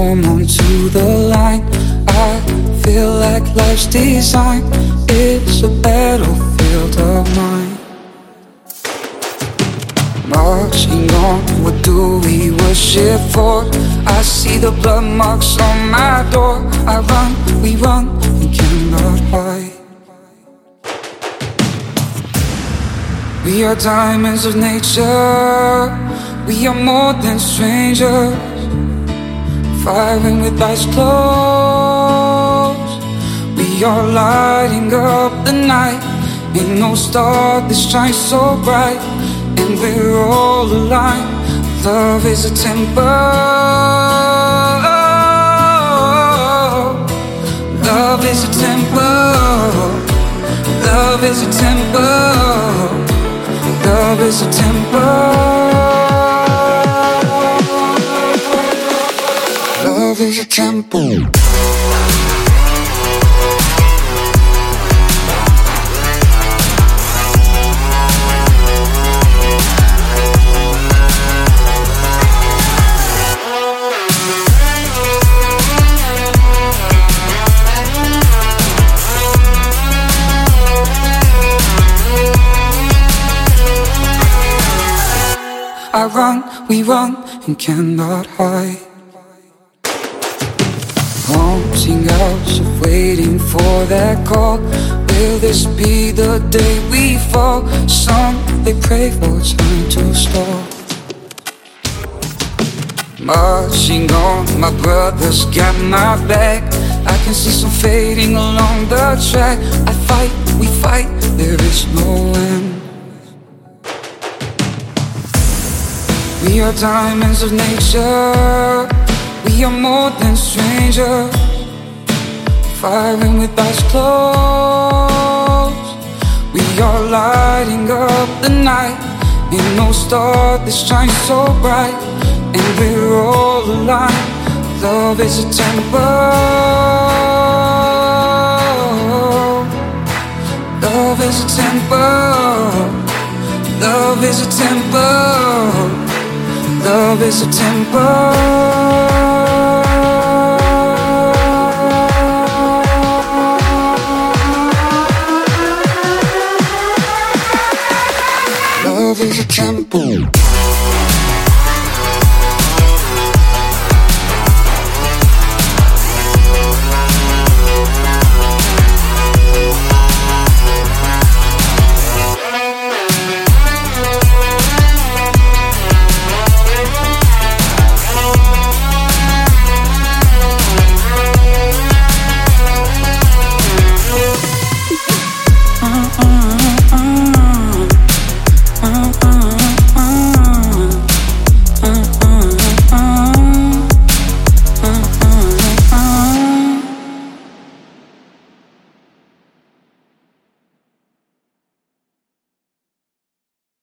storm onto the line. I feel like life's design is a battlefield of mine. Marching on, what do we worship for? I see the blood marks on my door. I run, we run, we cannot hide. We are diamonds of nature. We are more than strangers. Firing with eyes closed. We are lighting up the night. Ain't no star that shines so bright. And we're all aligned. Love is a temple. Love is a temple. Love is a temple. Love is a temper. I run, we run, and cannot hide. Haunting hours of waiting for that call. Will this be the day we fall? Some they pray for time to stop. Marching on, my brothers got my back. I can see some fading along the track. I fight, we fight, there is no end. We are diamonds of nature. Are more than strangers. Firing with eyes closed. We are lighting up the night. Ain't no star that shines so bright. And we're all aligned. Love is a temple. Love is a temple. Love is a temple. Love is a temper is a temple.